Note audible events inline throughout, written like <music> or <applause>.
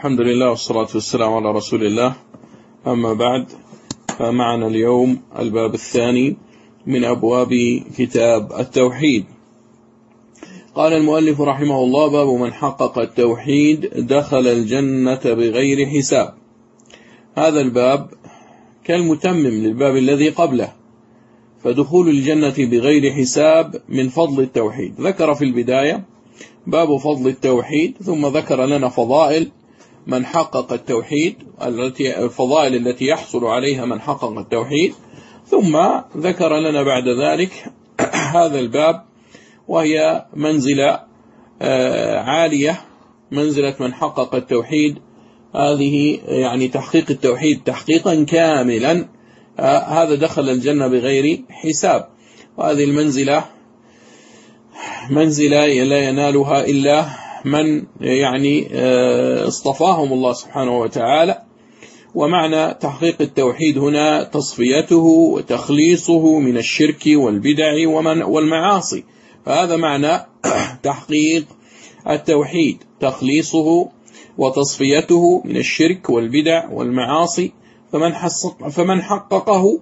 الحمد لله والصلاة والسلام على رسول الله. أما بعد فمعنا اليوم الباب الثاني من أبواب كتاب التوحيد. قال المؤلف رحمه الله باب من حقق التوحيد دخل الجنة بغير حساب. هذا الباب كالمتمم للباب الذي قبله فدخول الجنة بغير حساب من فضل التوحيد. ذكر في البداية باب فضل التوحيد ثم ذكر لنا فضائل من حقق التوحيد التي الفضائل التي يحصل عليها من حقق التوحيد. ثم ذكر لنا بعد ذلك <clears throat> هذا الباب وهي منزلة آه، عالية منزلة من حقق التوحيد. هذه يعني تحقيق التوحيد تحقيقا كاملا آه، هذا دخل الجنة بغير حساب. وهذه المنزلة منزلة لا ينالها إلا من يعني آه، اصطفاهم الله سبحانه وتعالى. ومعنى تحقيق التوحيد هنا تصفيته وتخليصه من الشرك والبدع والمعاصي. فهذا معنى <clears throat> تحقيق التوحيد. تخليصه وتصفيته من الشرك والبدع والمعاصي. فمن, فمن حققه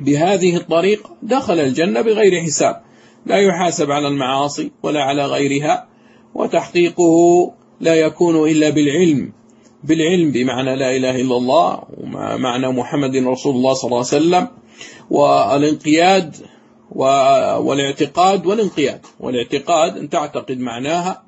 بهذه الطريق دخل الجنة بغير حساب. لا يحاسب على المعاصي ولا على غيرها. وتحقيقه لا يكون إلا بالعلم. بالعلم بمعنى لا إله إلا الله ومعنى محمد رسول الله صلى الله عليه وسلم والانقياد والاعتقاد والانقياد. والاعتقاد أن تعتقد معناها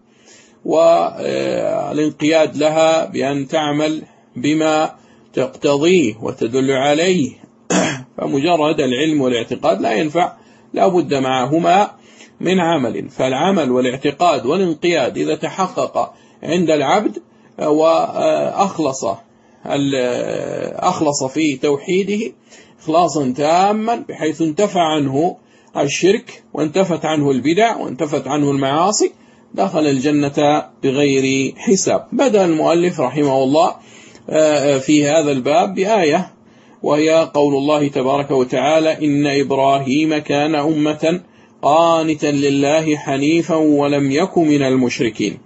والانقياد لها بأن تعمل بما تقتضيه وتدل عليه. <coughs> فمجرد العلم والاعتقاد لا ينفع لا بد معهما. من عمل. فالعمل والاعتقاد والانقياد إذا تحقق عند العبد وأخلص أخلص في توحيده إخلاصا تاما بحيث انتفع عنه الشرك وانتفت عنه البدع وانتفت عنه المعاصي دخل الجنة بغير حساب. بدأ المؤلف رحمه الله آه، في هذا الباب بآية وهي قول الله تبارك وتعالى إن إبراهيم كان أمة قانتا لله حنيفا ولم يك من المشركين.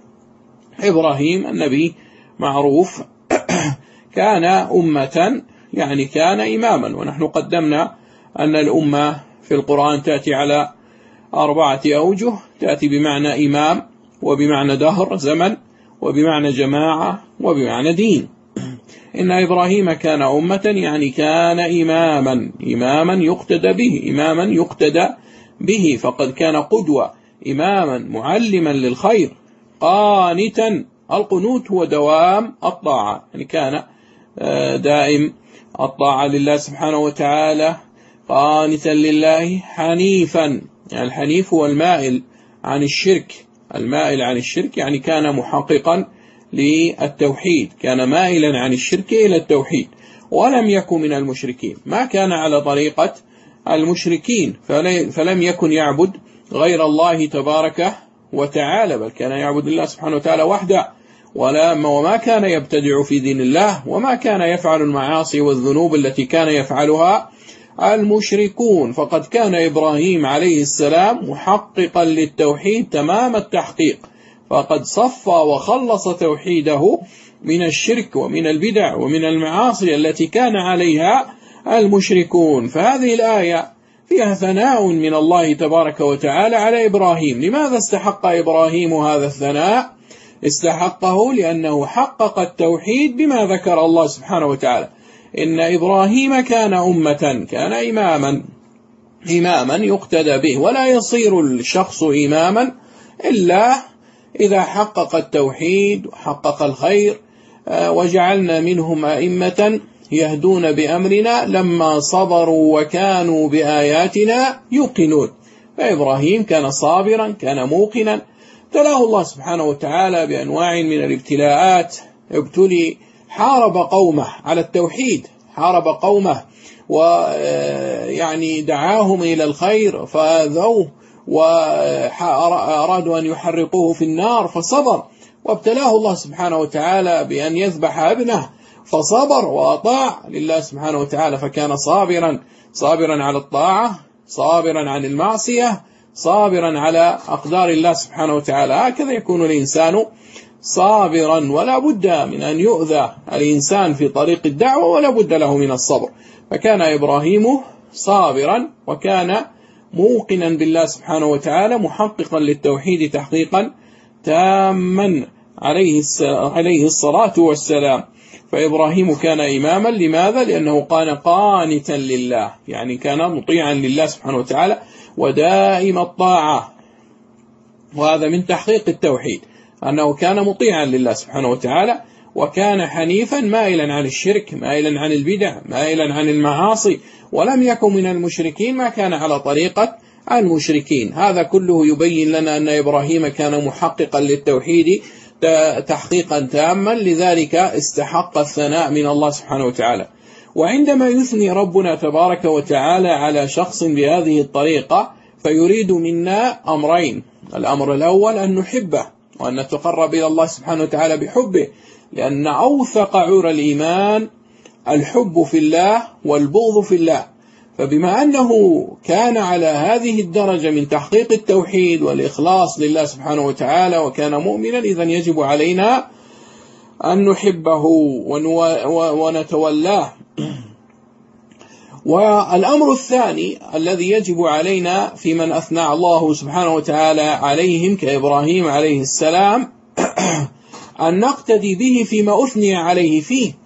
إبراهيم النبي معروف <clears throat> كان أمة يعني كان إماما ونحن قدمنا أن الأمة في القرآن تأتي على أربعة أوجه. تأتي بمعنى إمام وبمعنى دهر زمن وبمعنى جماعة وبمعنى دين. <clears throat> إن إبراهيم كان أمة يعني كان إماما إماما يقتدى به إماما يقتدى به فقد كان قدوة إماما معلما للخير قانتا. القنوت هو دوام الطاعة يعني كان آه، دائم الطاعة لله سبحانه وتعالى قانتا لله حنيفا. يعني الحنيف هو المائل عن الشرك. المائل عن الشرك يعني كان محققا للتوحيد كان مائلا عن الشرك إلى التوحيد ولم يكن من المشركين. ما كان على طريقة المشركين. فلم يكن يعبد غير الله تبارك وتعالى بل كان يعبد الله سبحانه وتعالى وحده. ولا وما كان يبتدع في دين الله وما كان يفعل المعاصي والذنوب التي كان يفعلها المشركون. فقد كان إبراهيم عليه السلام محققا للتوحيد تمام التحقيق. فقد صفى وخلص توحيده من الشرك ومن البدع ومن المعاصي التي كان عليها المشركون. فهذه الآية فيها ثناء من الله تبارك وتعالى على إبراهيم. لماذا استحق إبراهيم هذا الثناء؟ استحقه لأنه حقق التوحيد بما ذكر الله سبحانه وتعالى. إن إبراهيم كان أمة كان إماما. إماما يقتدى به ولا يصير الشخص إماما إلا إذا حقق التوحيد وحقق الخير آه، وجعلنا منهم أئمة. يهدون بأمرنا لما صبروا وكانوا بآياتنا يوقنون. فإبراهيم كان صابرا كان موقنا. ابتلاه الله سبحانه وتعالى بأنواع من الابتلاءات. ابتلي حارب قومه على التوحيد حارب قومه ويعني دعاهم إلى الخير فآذوه وأرادوا أن يحرقوه في النار فصبر. وابتلاه الله سبحانه وتعالى بأن يذبح ابنه. فصبر وأطاع لله سبحانه وتعالى فكان صابرا صابرا على الطاعة صابرا عن المعصية صابرا على أقدار الله سبحانه وتعالى. هكذا يكون الإنسان صابرا ولا بد من أن يؤذى الإنسان في طريق الدعوة ولا بد له من الصبر. فكان إبراهيم صابرا وكان موقنا بالله سبحانه وتعالى محققا للتوحيد تحقيقا تاما عليه الصلاة والسلام. فإبراهيم كان إماما. لماذا؟ لأنه كان قانتا لله يعني كان مطيعا لله سبحانه وتعالى ودائم الطاعة. وهذا من تحقيق التوحيد أنه كان مطيعا لله سبحانه وتعالى وكان حنيفا مائلا عن الشرك مائلا عن البدع مائلا عن المعاصي ولم يكن من المشركين ما كان على طريقة المشركين. هذا كله يبين لنا أن إبراهيم كان محققا للتوحيد تحقيقا تاما لذلك استحق الثناء من الله سبحانه وتعالى. وعندما يثني ربنا تبارك وتعالى على شخص بهذه الطريقة فيريد منا أمرين. الأمر الأول أن نحبه وأن نتقرب إلى الله سبحانه وتعالى بحبه لأن أوثق عور الإيمان الحب في الله والبغض في الله. فبما أنه كان على هذه الدرجة من تحقيق التوحيد والإخلاص لله سبحانه وتعالى وكان مؤمنا إذا يجب علينا أن نحبه ونتولاه. <clears throat> والأمر الثاني الذي يجب علينا في من أثنى الله سبحانه وتعالى عليهم كإبراهيم عليه السلام <clears throat> أن نقتدي به فيما أثني عليه فيه.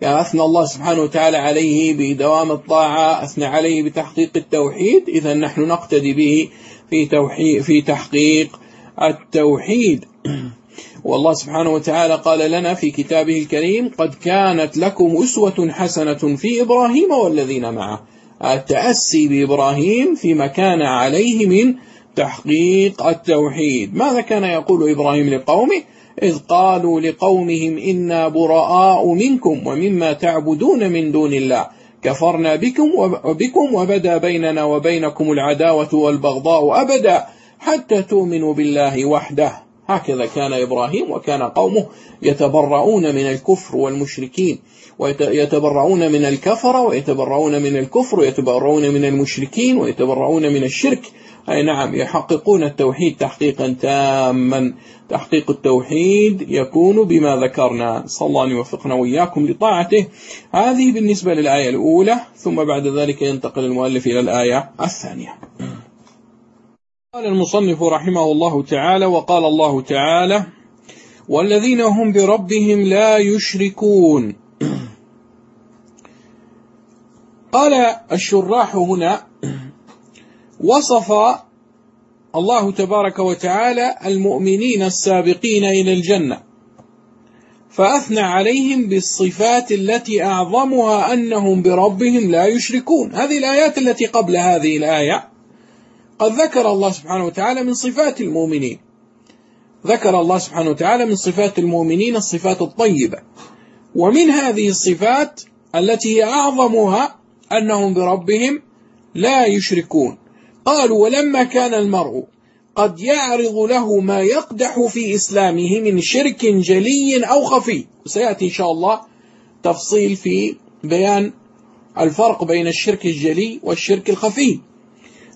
يعني أثنى الله سبحانه وتعالى عليه بدوام الطاعة أثنى عليه بتحقيق التوحيد إذا نحن نقتدي به في, توحيد في تحقيق التوحيد. <clears throat> والله سبحانه وتعالى قال لنا في كتابه الكريم قد كانت لكم أسوة حسنة في إبراهيم والذين معه. التأسي بإبراهيم فيما كان عليه من تحقيق التوحيد. ماذا كان يقول إبراهيم لقومه؟ إذ قالوا لقومهم إنا براء منكم ومما تعبدون من دون الله. كفرنا بكم وبكم وبدا بيننا وبينكم العداوة والبغضاء أبدا حتى تؤمنوا بالله وحده. هكذا كان إبراهيم وكان قومه يتبرؤون من الكفر والمشركين ويتبرؤون من الكفر ويتبرؤون من الكفر ويتبرؤون من المشركين ويتبرؤون من الشرك. أي نعم يحققون التوحيد تحقيقا تاما. تحقيق التوحيد يكون بما ذكرنا. صلى الله أن يوفقنا وإياكم لطاعته. هذه بالنسبة للآية الأولى ثم بعد ذلك ينتقل المؤلف إلى الآية الثانية. قال المصنف رحمه الله تعالى وقال الله تعالى والذين هم بربهم لا يشركون. قال الشراح هنا وصف الله تبارك وتعالى المؤمنين السابقين إلى الجنة فأثنى عليهم بالصفات التي أعظمها أنهم بربهم لا يشركون. هذه الآيات التي قبل هذه الآية قد ذكر الله سبحانه وتعالى من صفات المؤمنين. ذكر الله سبحانه وتعالى من صفات المؤمنين الصفات الطيبة ومن هذه الصفات التي هي أعظمها أنهم بربهم لا يشركون. قالوا ولما كان المرء قد يعرض له ما يقدح في إسلامه من شرك جلي أو خفي سيأتي إن شاء الله تفصيل في بيان الفرق بين الشرك الجلي والشرك الخفي.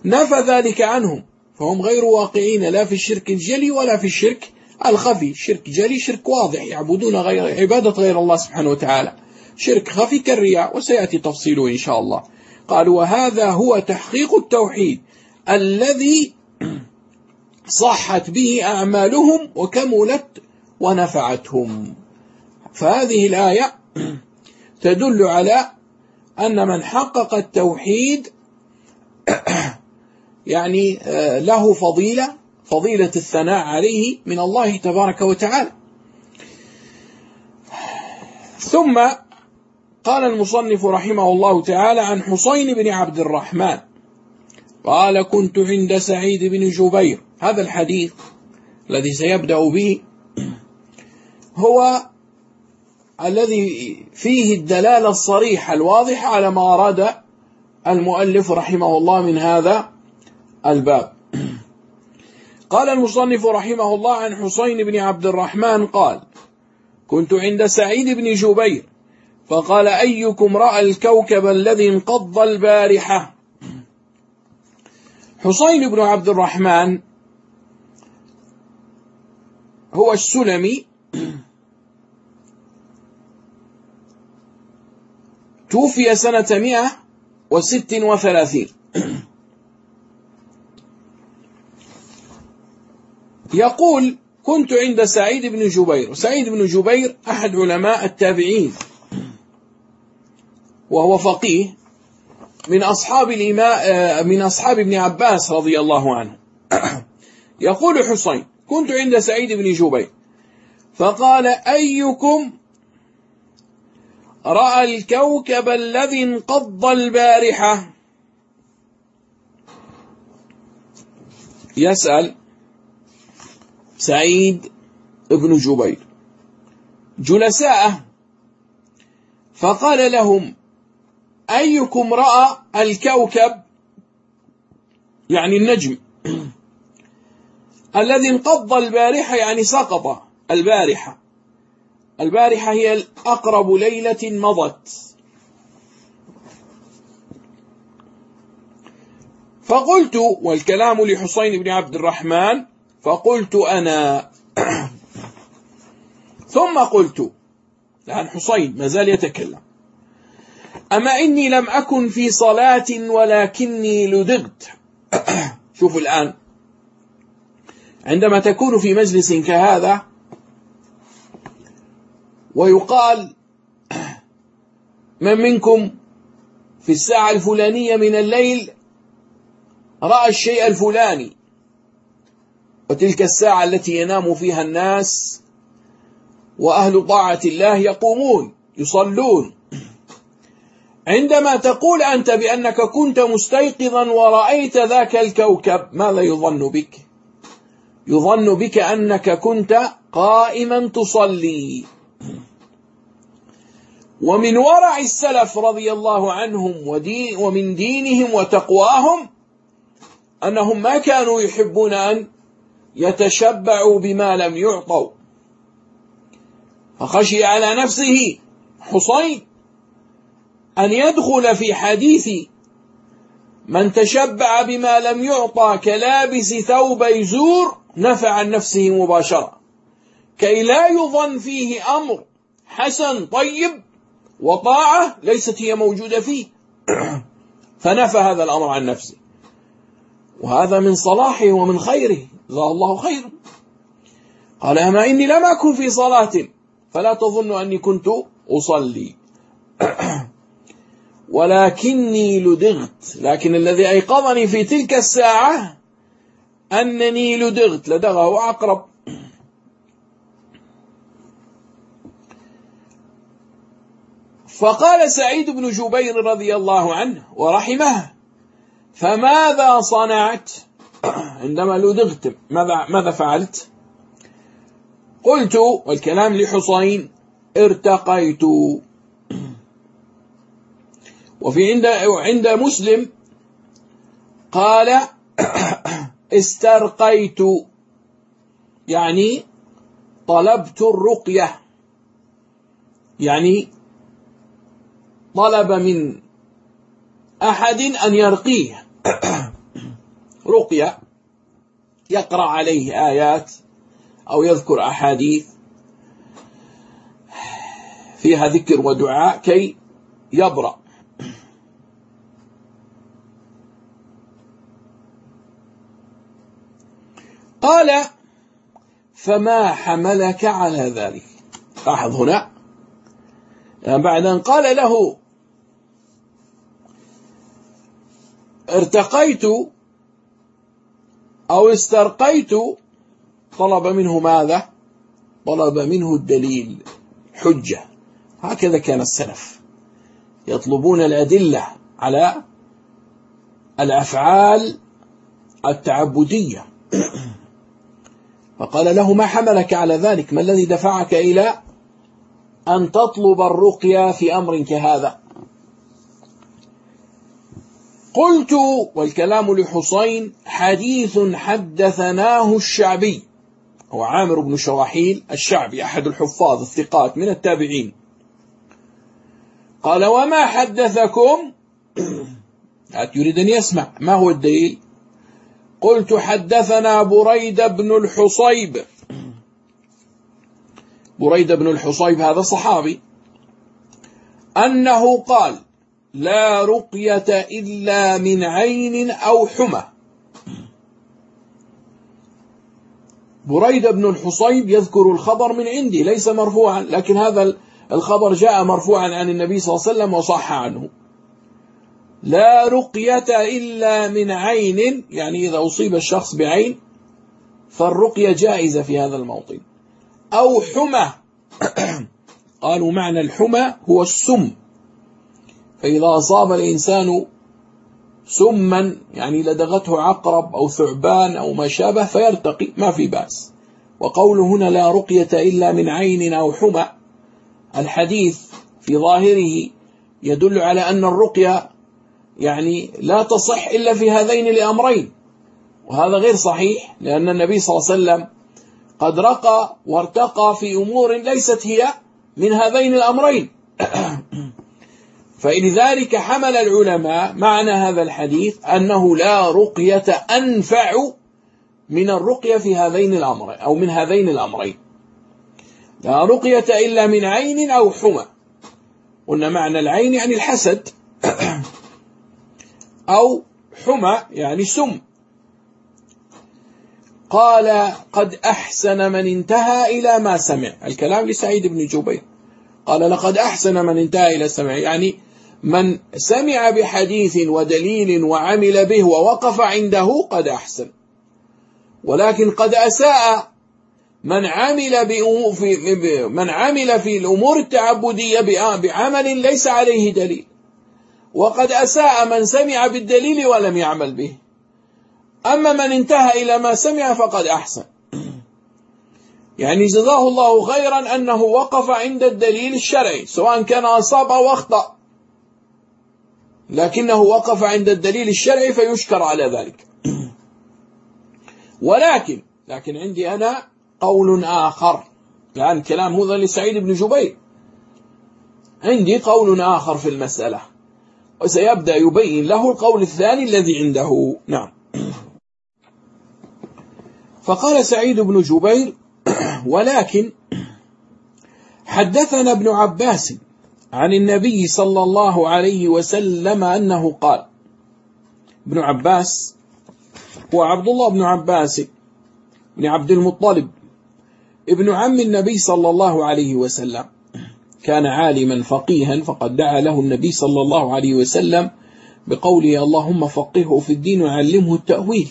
نفى ذلك عنهم فهم غير واقعين لا في الشرك الجلي ولا في الشرك الخفي. شرك جلي شرك واضح يعبدون غير عبادة غير الله سبحانه وتعالى. شرك خفي كالرياء وسيأتي تفصيله إن شاء الله. قال وهذا هو تحقيق التوحيد الذي صحت به أعمالهم وكملت ونفعتهم. فهذه الآية تدل على أن من حقق التوحيد <coughs> يعني آه، له فضيلة فضيلة الثناء عليه من الله تبارك وتعالى. ثم قال المصنف رحمه الله تعالى عن حسين بن عبد الرحمن قال كنت عند سعيد بن جبير. هذا الحديث الذي سيبدأ به هو الذي فيه الدلالة الصريحة الواضحة على ما أراد المؤلف رحمه الله من هذا الباب. قال المصنف رحمه الله عن حسين بن عبد الرحمن قال كنت عند سعيد بن جبير. فقال أيكم رأى الكوكب الذي انقض البارحة؟ حسين بن عبد الرحمن هو السلمي توفي سنة مئة وست وثلاثين. يقول كنت عند سعيد بن جبير. سعيد بن جبير أحد علماء التابعين. وهو فقيه من أصحاب الإماء من أصحاب ابن عباس رضي الله عنه. <coughs> يقول حسين كنت عند سعيد بن جبير فقال أيكم رأى الكوكب الذي انقض البارحة؟ يسأل سعيد بن جبير جلساءه فقال لهم أيكم رأى الكوكب يعني النجم <clears throat> الذي انقض البارحة يعني سقط البارحة. البارحة هي أقرب ليلة مضت. فقلت والكلام لحسين بن عبد الرحمن فقلت أنا. <clears throat> ثم قلت الآن حسين ما زال يتكلم. أما إني لم أكن في صلاة ولكني لدغت. <clears throat> شوفوا الآن. عندما تكون في مجلس كهذا ويقال <clears throat> من منكم في الساعة الفلانية من الليل رأى الشيء الفلاني وتلك الساعة التي ينام فيها الناس وأهل طاعة الله يقومون يصلون. عندما تقول أنت بأنك كنت مستيقظا ورأيت ذاك الكوكب ماذا يظن بك؟ يظن بك أنك كنت قائما تصلي. ومن ورع السلف رضي الله عنهم ودين ومن دينهم وتقواهم أنهم ما كانوا يحبون أن يتشبعوا بما لم يعطوا. فخشي على نفسه حصين. أن يدخل في حديث من تشبع بما لم يعطى كلابس ثوب زور نفع عن نفسه مباشرة. كي لا يظن فيه أمر حسن طيب وطاعة ليست هي موجودة فيه. <clears throat> فنفى هذا الأمر عن نفسه. وهذا من صلاحه ومن خيره. جزاه الله خيرا قال أما إني لم أكن في صلاة فلا تظن أني كنت أصلي. <clears throat> ولكني لدغت. لكن الذي أيقظني في تلك الساعة أنني لدغت. لدغه عقرب فقال سعيد بن جبير رضي الله عنه ورحمه فماذا صنعت؟ عندما لدغت ماذا, ماذا فعلت؟ قلت والكلام لحصين ارتقيت. وفي عند عند مسلم قال <clears throat> استرقيت. يعني طلبت الرقية. يعني طلب من أحد أن يرقيه. <clears throat> رقية. يقرأ عليه آيات أو يذكر أحاديث. فيها ذكر ودعاء كي يبرأ. قال فما حملك على ذلك. لاحظ هنا. يعني بعد أن قال له ارتقيت أو استرقيت طلب منه ماذا؟ طلب منه الدليل حجة. هكذا كان السلف يطلبون الأدلة على الأفعال التعبدية. فقال له ما حملك على ذلك؟ ما الذي دفعك إلى أن تطلب الرقية في أمر كهذا؟ قلت والكلام لحسين حديث حدثناه الشعبي هو عامر بن شراحيل الشعبي أحد الحفاظ الثقات من التابعين. قال وما حدثكم؟ <clears throat> يريد أن يسمع. ما هو الدليل؟ قلت حدثنا بريد بن الحصيب. بريدة بن الحصيب هذا صحابي. أنه قال لا رقية إلا من عين أو حمى. بريدة بن الحصيب يذكر الخبر من عندي ليس مرفوعا لكن هذا الخبر جاء مرفوعا عن النبي صلى الله عليه وسلم وصح عنه. لا رقية إلا من عين يعني إذا أصيب الشخص بعين فالرقية جائزة في هذا الموطن. أو حمى <coughs> قالوا معنى الحمى هو السم. فإذا أصاب الإنسان سما يعني لدغته عقرب أو ثعبان أو ما شابه فيرتقي ما في بأس. وقول هنا لا رقية إلا من عين أو حمى الحديث في ظاهره يدل على أن الرقية يعني لا تصح إلا في هذين الأمرين. وهذا غير صحيح لأن النبي صلى الله عليه وسلم قد رقى وارتقى في أمور ليست هي من هذين الأمرين. <clears throat> فلذلك حمل العلماء معنى هذا الحديث أنه لا رقية أنفع من الرقية في هذين الأمرين أو من هذين الأمرين. لا رقية إلا من عين أو حمى. قلنا معنى العين يعني الحسد. <clears throat> أو حمى يعني سم. قال قد أحسن من انتهى إلى ما سمع. الكلام لسعيد بن جبير. قال لقد أحسن من انتهى إلى السمع يعني من سمع بحديث ودليل وعمل به ووقف عنده قد أحسن. ولكن قد أساء من عمل في من عمل في الأمور التعبدية بعمل ليس عليه دليل. وقد أساء من سمع بالدليل ولم يعمل به. أما من انتهى إلى ما سمع فقد أحسن. يعني جزاه الله خيرا أنه وقف عند الدليل الشرعي سواء كان أصاب أو أخطأ. لكنه وقف عند الدليل الشرعي فيشكر على ذلك. <clears throat> ولكن لكن عندي أنا قول آخر. يعني كلام هذا لسعيد بن جبير. عندي قول آخر في المسألة. وسيبدأ يبين له القول الثاني الذي عنده. نعم. فقال سعيد بن جبير ولكن حدثنا ابن عباس عن النبي صلى الله عليه وسلم أنه قال ابن عباس هو عبد الله بن عباس بن عبد المطلب ابن عم النبي صلى الله عليه وسلم كان عالما فقيها فقد دعا له النبي صلى الله عليه وسلم بقوله اللهم فقهه في الدين وعلمه التأويل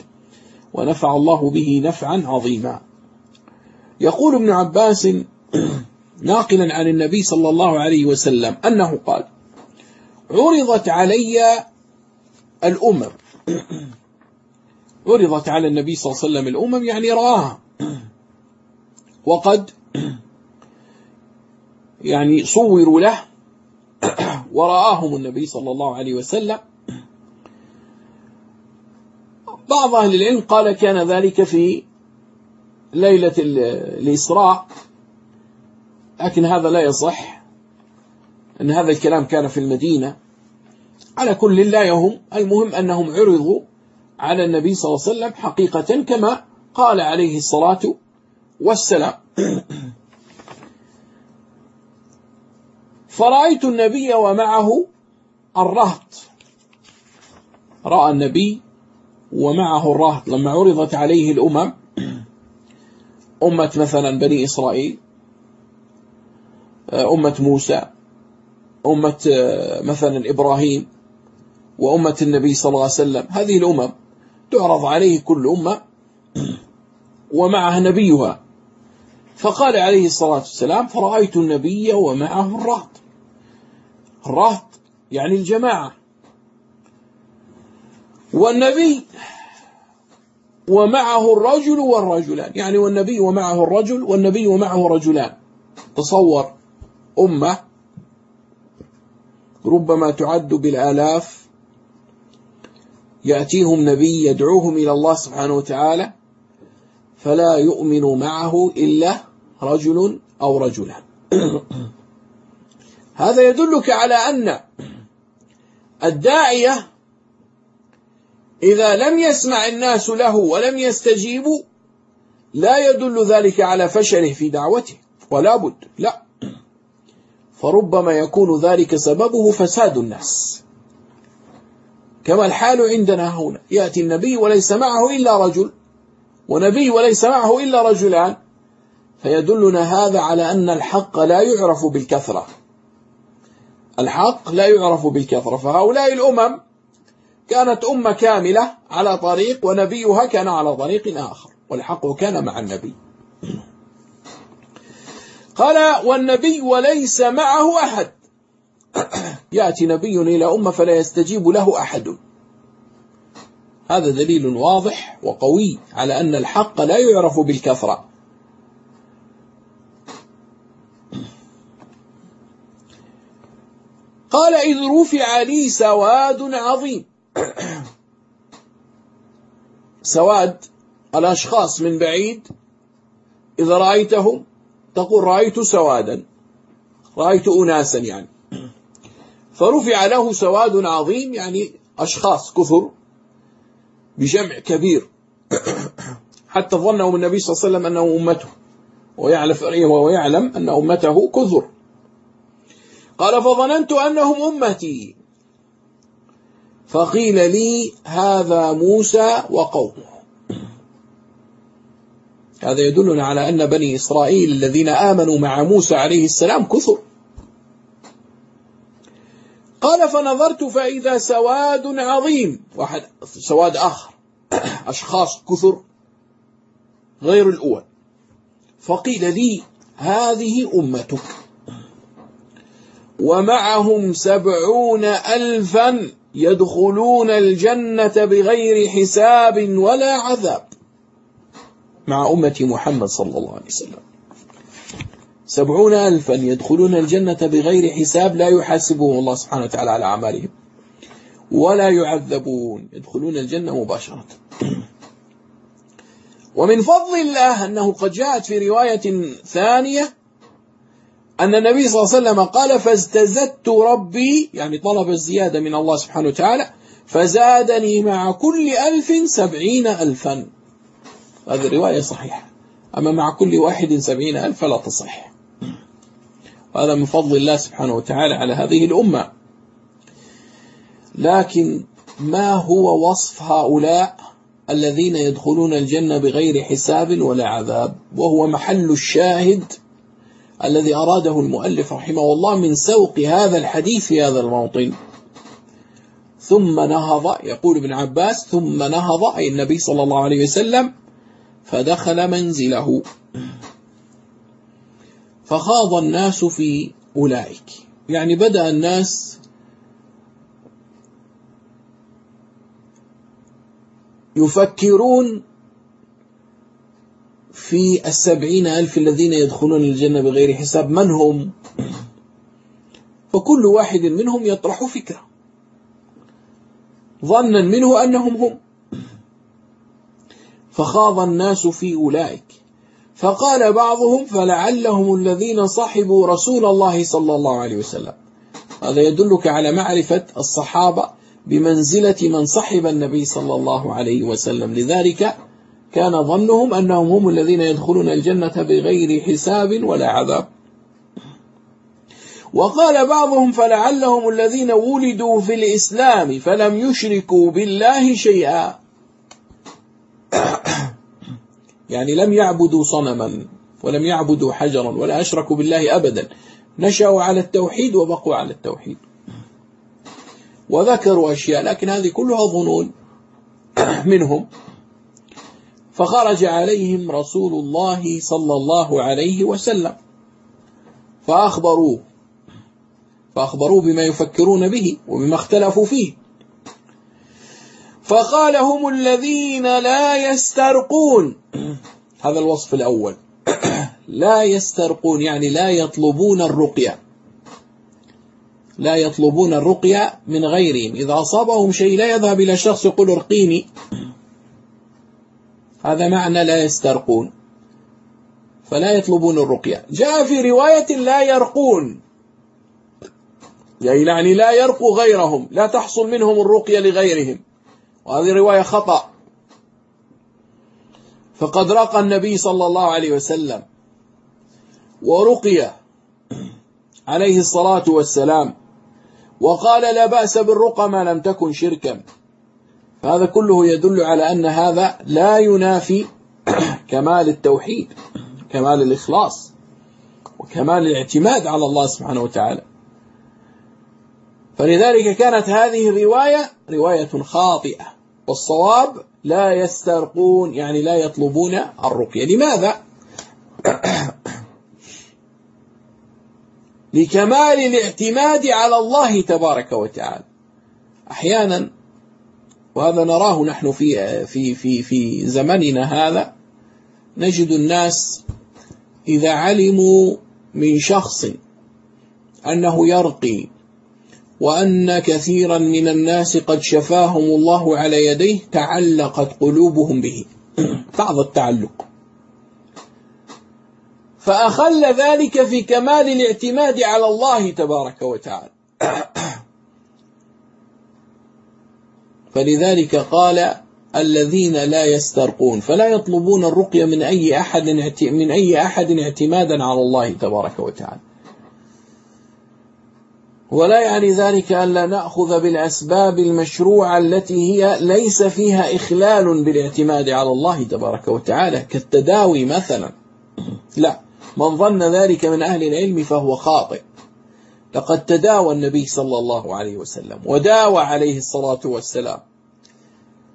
ونفع الله به نفعا عظيما. يقول ابن عباس <clears throat> ناقلا عن النبي صلى الله عليه وسلم أنه قال عرضت علي الأمم. <clears throat> عرضت على النبي صلى الله عليه وسلم الأمم يعني رآها. <clears throat> وقد يعني صوروا له <clears throat> ورآهم النبي صلى الله عليه وسلم. بعض أهل العلم قال كان ذلك في ليلة الإسراء لكن هذا لا يصح أن هذا الكلام كان في المدينة. على كل لا يهم المهم أنهم عرضوا على النبي صلى الله عليه وسلم حقيقة كما قال عليه الصلاة والسلام. <clears throat> فرأيت النبي ومعه الرهط. رأى النبي ومعه الرهط. لما عرضت عليه الأمم أمة مثلا بني إسرائيل أمة موسى أمة مثلا إبراهيم وأمة النبي صلى الله عليه وسلم. هذه الأمم تعرض عليه كل أمة ومعها نبيها. فقال عليه الصلاة والسلام فرأيت النبي ومعه الرهط. الرهط يعني الجماعة. والنبي ومعه الرجل والرجلان. يعني والنبي ومعه الرجل والنبي ومعه رجلان. تصور أمة ربما تعد بالآلاف يأتيهم نبي يدعوهم إلى الله سبحانه وتعالى فلا يؤمن معه إلا رجل أو رجلان. <clears throat> هذا يدلك على أن الداعية إذا لم يسمع الناس له ولم يستجيبوا لا يدل ذلك على فشله في دعوته ولا بد لا. فربما يكون ذلك سببه فساد الناس. كما الحال عندنا هنا يأتي النبي وليس معه إلا رجل ونبي وليس معه إلا رجلان فيدلنا هذا على أن الحق لا يعرف بالكثرة. الحق لا يعرف بالكثرة فهؤلاء الأمم كانت أمة كاملة على طريق ونبيها كان على طريق آخر والحق كان مع النبي. قال والنبي وليس معه أحد. <coughs> يأتي نبي إلى أمة فلا يستجيب له أحد. هذا دليل واضح وقوي على أن الحق لا يعرف بالكثرة قال إذ رفع لي سواد عظيم. سواد الأشخاص من بعيد. إذا رأيتهم تقول رأيت سوادا. رأيت أناسا يعني. فرفع له سواد عظيم يعني أشخاص كثر بجمع كبير. حتى ظنهم النبي صلى الله عليه وسلم أنه أمته. ويعلم, ويعلم أن أمته كثر قال فظننت أنهم أمتي. فقيل لي هذا موسى وقومه. هذا يدلنا على أن بني إسرائيل الذين آمنوا مع موسى عليه السلام كثر. قال فنظرت فإذا سواد عظيم واحد سواد آخر <clears throat> أشخاص كثر غير الأول. فقيل لي هذه أمتك. ومعهم سبعون ألفا يدخلون الجنة بغير حساب ولا عذاب. مع أمة محمد صلى الله عليه وسلم. سبعون ألفا يدخلون الجنة بغير حساب لا يحاسبهم الله سبحانه وتعالى على أعمالهم ولا يعذبون. يدخلون الجنة مباشرة. ومن فضل الله أنه قد جاءت في رواية ثانية أن النبي صلى الله عليه وسلم قال فازدزدت ربي يعني طلب الزيادة من الله سبحانه وتعالى فزادني مع كل ألف سبعين ألفا. هذه الرواية صحيحة. أما مع كل واحد سبعين ألف فلا تصح. وهذا من فضل الله سبحانه وتعالى على هذه الأمة. لكن ما هو وصف هؤلاء الذين يدخلون الجنة بغير حساب ولا عذاب؟ وهو محل الشاهد الذي أراده المؤلف رحمه الله من سوق هذا الحديث في هذا الموطن. ثم نهض يقول ابن عباس ثم نهض أي النبي صلى الله عليه وسلم فدخل منزله. فخاض الناس في أولئك. يعني بدأ الناس يفكرون في السبعين ألف الذين يدخلون الجنة بغير حساب من هم؟ فكل واحد منهم يطرح فكرة. ظنا منه أنهم هم. فخاض الناس في أولئك. فقال بعضهم فلعلهم الذين صحبوا رسول الله صلى الله عليه وسلم. هذا يدلك على معرفة الصحابة بمنزلة من صحب النبي صلى الله عليه وسلم. لذلك كان ظنهم أنهم هم الذين يدخلون الجنة بغير حساب ولا عذاب. وقال بعضهم فلعلهم الذين ولدوا في الإسلام فلم يشركوا بالله شيئا. يعني لم يعبدوا صنما ولم يعبدوا حجرا ولا أشركوا بالله أبدا. نشأوا على التوحيد وبقوا على التوحيد. وذكروا أشياء لكن هذه كلها ظنون منهم. فخرج عليهم رسول الله صلى الله عليه وسلم. فأخبروه. فأخبروه بما يفكرون به وبما اختلفوا فيه. فقال هم الذين لا يسترقون. هذا الوصف الأول. <coughs> لا يسترقون يعني لا يطلبون الرقية. لا يطلبون الرقية من غيرهم. إذا أصابهم شيء لا يذهب إلى شخص يقول ارقيني. هذا معنى لا يسترقون فلا يطلبون الرقية. جاء في رواية لا يرقون. يعني لا يرقوا غيرهم لا تحصل منهم الرقية لغيرهم. وهذه رواية خطأ. فقد رقى النبي صلى الله عليه وسلم ورقية عليه الصلاة والسلام وقال لا بأس بالرقى ما لم تكن شركا. فهذا كله يدل على أن هذا لا ينافي <clears throat> كمال التوحيد كمال الإخلاص وكمال الاعتماد على الله سبحانه وتعالى. فلذلك كانت هذه الرواية رواية خاطئة والصواب لا يسترقون يعني لا يطلبون الرقية. لماذا؟ <clears throat> لكمال الاعتماد على الله تبارك وتعالى. أحيانا وهذا نراه نحن في في في في زمننا هذا. نجد الناس إذا علموا من شخص أنه يرقي وأن كثيرا من الناس قد شفاهم الله على يديه تعلقت قلوبهم به <clears throat> بعض التعلق. فأخل ذلك في كمال الاعتماد على الله تبارك وتعالى. <clears throat> فلذلك قال الذين لا يسترقون فلا يطلبون الرقية من أي أحد من أي أحد اعتمادا على الله تبارك وتعالى. ولا يعني ذلك أن لا نأخذ بالأسباب المشروعة التي هي ليس فيها إخلال بالاعتماد على الله تبارك وتعالى كالتداوي مثلا. لا من ظن ذلك من أهل العلم فهو خاطئ. لقد تداوى النبي صلى الله عليه وسلم وداوى عليه الصلاة والسلام.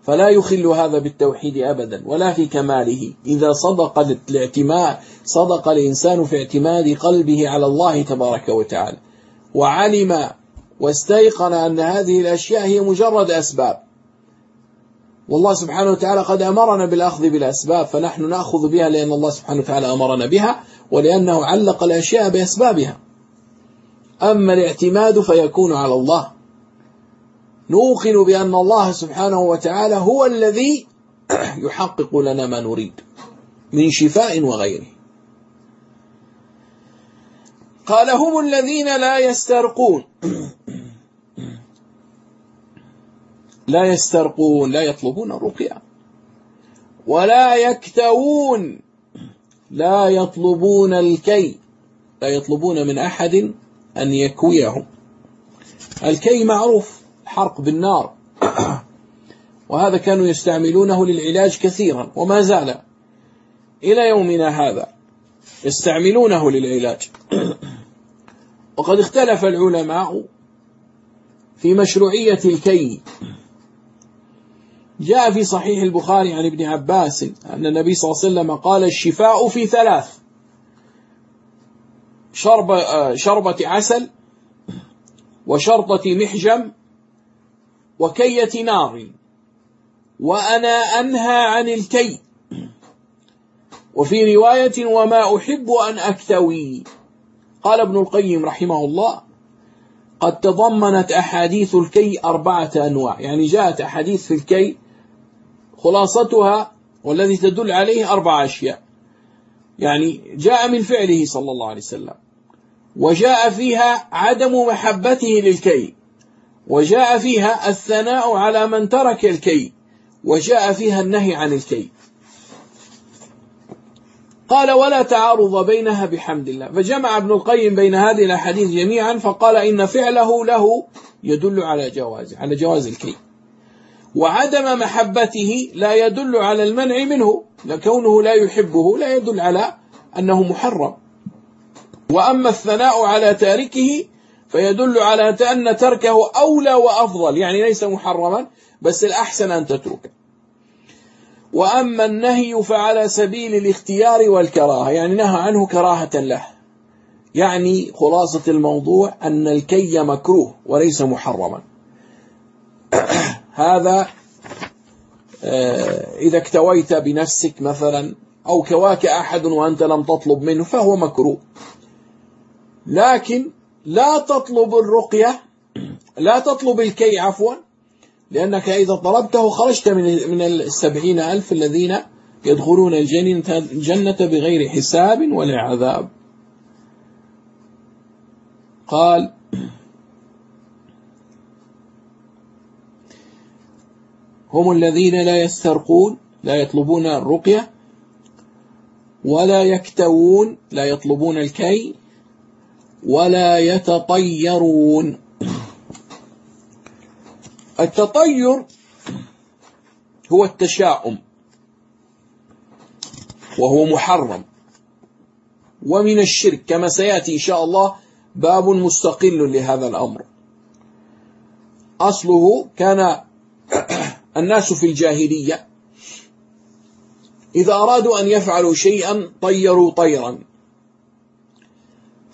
فلا يخل هذا بالتوحيد أبدا ولا في كماله. إذا صدق الاعتماد صدق الإنسان في اعتماد قلبه على الله تبارك وتعالى وعلم واستيقن أن هذه الأشياء هي مجرد أسباب. والله سبحانه وتعالى قد أمرنا بالأخذ بالأسباب فنحن نأخذ بها لأن الله سبحانه وتعالى أمرنا بها ولأنه علق الأشياء بأسبابها. أما الاعتماد فيكون على الله. نوقن بأن الله سبحانه وتعالى هو الذي <clears throat> يحقق لنا ما نريد من شفاء وغيره. قال هم الذين لا يسترقون. <clears throat> لا يسترقون لا يطلبون الرقية. ولا يكتوون لا يطلبون الكي. لا يطلبون من أحد أن يكويهم. الكي معروف حرق بالنار. <clears throat> وهذا كانوا يستعملونه للعلاج كثيرا وما زال إلى يومنا هذا يستعملونه للعلاج. <clears throat> وقد اختلف العلماء في مشروعية الكي. جاء في صحيح البخاري عن ابن عباس أن النبي صلى الله عليه وسلم قال الشفاء في ثلاث. شرب شربة عسل وشرطة محجم وكية نار. وأنا أنهى عن الكي. وفي رواية وما أحب أن أكتوي. قال ابن القيم رحمه الله قد تضمنت أحاديث الكي أربعة أنواع. يعني جاءت أحاديث في الكي خلاصتها والذي تدل عليه أربع أشياء. يعني جاء من فعله صلى الله عليه وسلم. وجاء فيها عدم محبته للكي. وجاء فيها الثناء على من ترك الكي. وجاء فيها النهي عن الكي. قال ولا تعارض بينها بحمد الله. فجمع ابن القيم بين هذه الأحاديث جميعا فقال إن فعله له يدل على جواز على جواز الكي. وعدم محبته لا يدل على المنع منه لكونه لا يحبه لا يدل على أنه محرم. وأما الثناء على تاركه فيدل على أن تركه أولى وأفضل يعني ليس محرما بس الأحسن أن تتركه. وأما النهي فعلى سبيل الاختيار والكراهة يعني نهى عنه كراهة له. يعني خلاصة الموضوع أن الكي مكروه وليس محرما. <clears throat> هذا آه، إذا اكتويت بنفسك مثلا أو كواك أحد وأنت لم تطلب منه فهو مكروه. لكن لا تطلب الرقية لا تطلب الكي عفوا لأنك إذا طلبته خرجت من من السبعين ألف الذين يدخلون الجنة بغير حساب ولا عذاب. قال هم الذين لا يسترقون لا يطلبون الرقية ولا يكتوون لا يطلبون الكي ولا يتطيرون. التطير هو التشاؤم وهو محرم. ومن الشرك كما سيأتي إن شاء الله باب مستقل لهذا الأمر. أصله كان <clears throat> الناس في الجاهلية إذا أرادوا أن يفعلوا شيئا طيروا طيرا.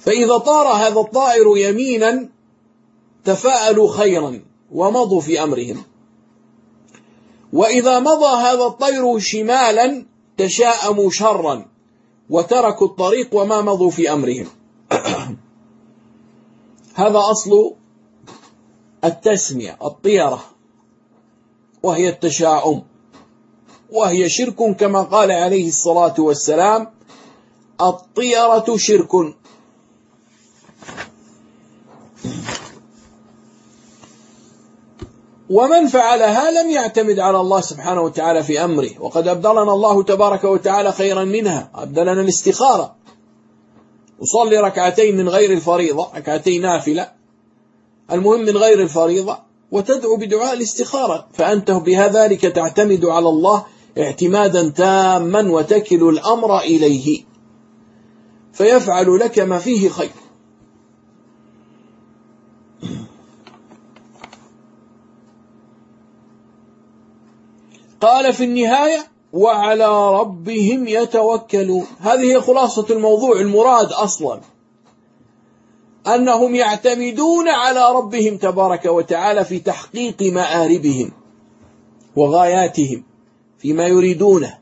فإذا طار هذا الطائر يمينا تفاءلوا خيرا ومضوا في أمرهم. وإذا مضى هذا الطير شمالا تشاءموا شرا وتركوا الطريق وما مضوا في أمرهم. <coughs> هذا أصل التسمية الطيرة. وهي التشاؤم. وهي شرك كما قال عليه الصلاة والسلام الطيرة شرك. ومن فعلها لم يعتمد على الله سبحانه وتعالى في أمره. وقد أبدلنا الله تبارك وتعالى خيرا منها. أبدلنا الاستخارة. وصلي ركعتين من غير الفريضة. ركعتين نافلة. المهم من غير الفريضة. وتدعو بدعاء الاستخارة. فأنت بهذلك تعتمد على الله اعتمادا تاما وتكل الأمر إليه. فيفعل لك ما فيه خير. قال في النهاية وعلى ربهم يتوكلون. هذه خلاصة الموضوع المراد أصلا. أنهم يعتمدون على ربهم تبارك وتعالى في تحقيق مآربهم وغاياتهم فيما يريدونه.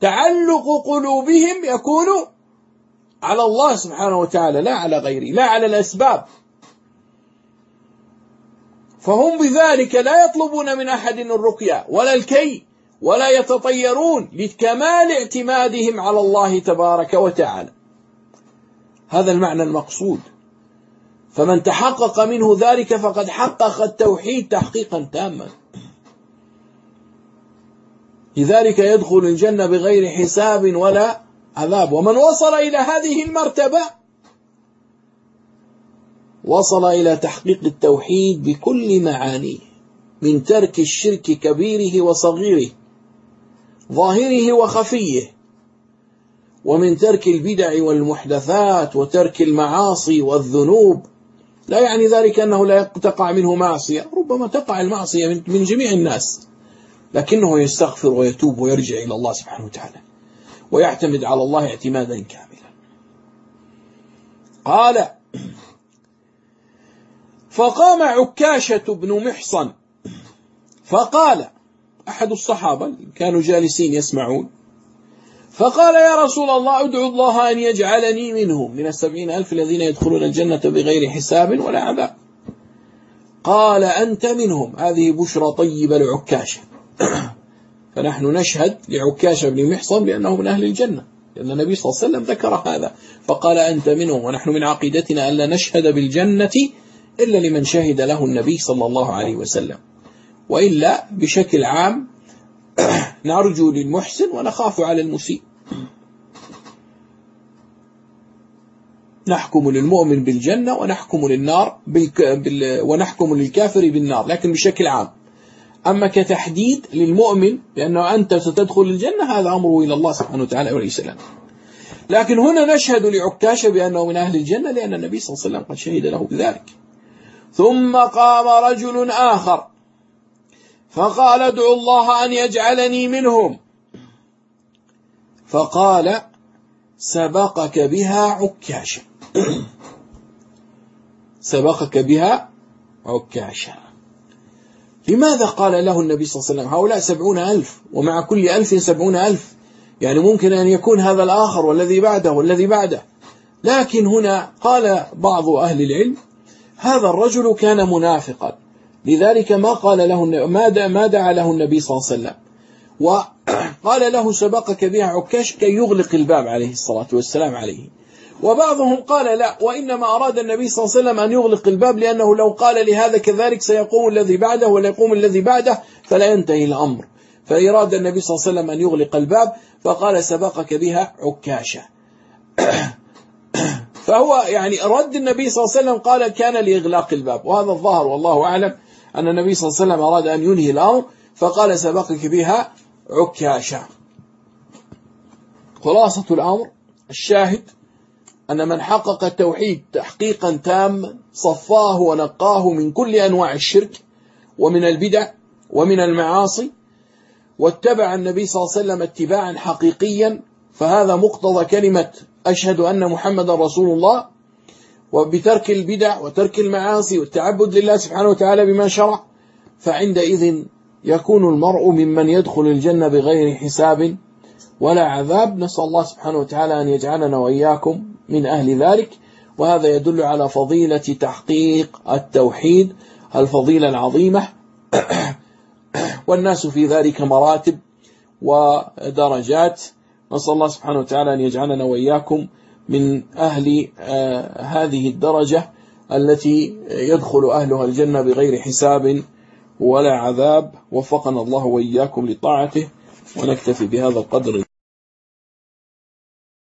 تعلق قلوبهم يكون على الله سبحانه وتعالى لا على غيره لا على الأسباب. فهم بذلك لا يطلبون من أحد الرقية ولا الكي ولا يتطيرون لكمال اعتمادهم على الله تبارك وتعالى. هذا المعنى المقصود. فمن تحقق منه ذلك فقد حقق التوحيد تحقيقا تاما. لذلك يدخل الجنة بغير حساب ولا عذاب. ومن وصل إلى هذه المرتبة وصل إلى تحقيق التوحيد بكل معانيه من ترك الشرك كبيره وصغيره ظاهره وخفيه ومن ترك البدع والمحدثات وترك المعاصي والذنوب. لا يعني ذلك أنه لا تقع منه معصية ربما تقع المعصية من جميع الناس لكنه يستغفر ويتوب ويرجع إلى الله سبحانه وتعالى ويعتمد على الله اعتمادا كاملا. قال فقام عكاشة بن محصن. فقال أحد الصحابة كانوا جالسين يسمعون فقال يا رسول الله أدعو الله أن يجعلني منهم من السبعين ألف الذين يدخلون الجنة بغير حساب ولا عذاب. قال أنت منهم. هذه بشرى طيبة لعكاشة. <clears throat> فنحن نشهد لعكاشة بن محصن بأنه من أهل الجنة لأن النبي صلى الله عليه وسلم ذكر هذا. فقال أنت منهم. ونحن من عقيدتنا ألا نشهد بالجنة إلا لمن شهد له النبي صلى الله عليه وسلم. وإلا بشكل عام <clears throat> نرجو للمحسن ونخاف على المسيء. نحكم للمؤمن بالجنة ونحكم للنار. ونحكم للكافر بالنار لكن بشكل عام. أما كتحديد للمؤمن بأنه أنت ستدخل الجنة هذا أمره إلى الله سبحانه وتعالى عليه السلام. لكن هنا نشهد لعكاشة بأنه من أهل الجنة لأن النبي صلى الله عليه وسلم قد شهد له بذلك. ثم قام رجل آخر. فقال ادعو الله أن يجعلني منهم. فقال سبقك بها عكاشة <clears throat> سبقك بها عكاشة لماذا قال له النبي صلى الله عليه وسلم هؤلاء سبعون ألف ومع كل ألف سبعون ألف؟ يعني ممكن أن يكون هذا الآخر والذي بعده والذي بعده. لكن هنا قال بعض أهل العلم هذا الرجل كان منافقا. لذلك ما قال له ما دعا له النبي صلى الله عليه وسلم. وقال <clears throat> له سبقك بها عكاش كي يغلق الباب عليه الصلاة والسلام عليه. وبعضهم قال لا وإنما أراد النبي صلى الله عليه وسلم أن يغلق الباب لأنه لو قال لهذا كذلك سيقوم الذي بعده ولا يقوم الذي بعده فلا ينتهي الأمر. فإراد النبي صلى الله عليه وسلم أن يغلق الباب فقال سبقك بها عكاشة فهو يعني رد النبي صلى الله عليه وسلم قال كان لإغلاق الباب. وهذا الظاهر والله أعلم أن النبي صلى الله عليه وسلم أراد أن ينهي الأمر فقال سبقك بها عكاشة خلاصة الأمر الشاهد أن من حقق التوحيد تحقيقا تاما صفاه ونقاه من كل أنواع الشرك ومن البدع ومن المعاصي واتبع النبي صلى الله عليه وسلم اتباعا حقيقيا فهذا مقتضى كلمة أشهد أن محمد رسول الله وبترك البدع وترك المعاصي والتعبد لله سبحانه وتعالى بما شرع فعندئذ يكون المرء ممن يدخل الجنة بغير حساب ولا عذاب. نسأل الله سبحانه وتعالى أن يجعلنا وإياكم من أهل ذلك وهذا يدل على فضيلة تحقيق التوحيد الفضيلة العظيمة. <coughs> والناس في ذلك مراتب ودرجات. نسأل الله سبحانه وتعالى أن يجعلنا وإياكم من أهل آه، هذه الدرجة التي يدخل أهلها الجنة بغير حساب ولا عذاب. وفقنا الله وإياكم لطاعته ونكتفي بهذا القدر.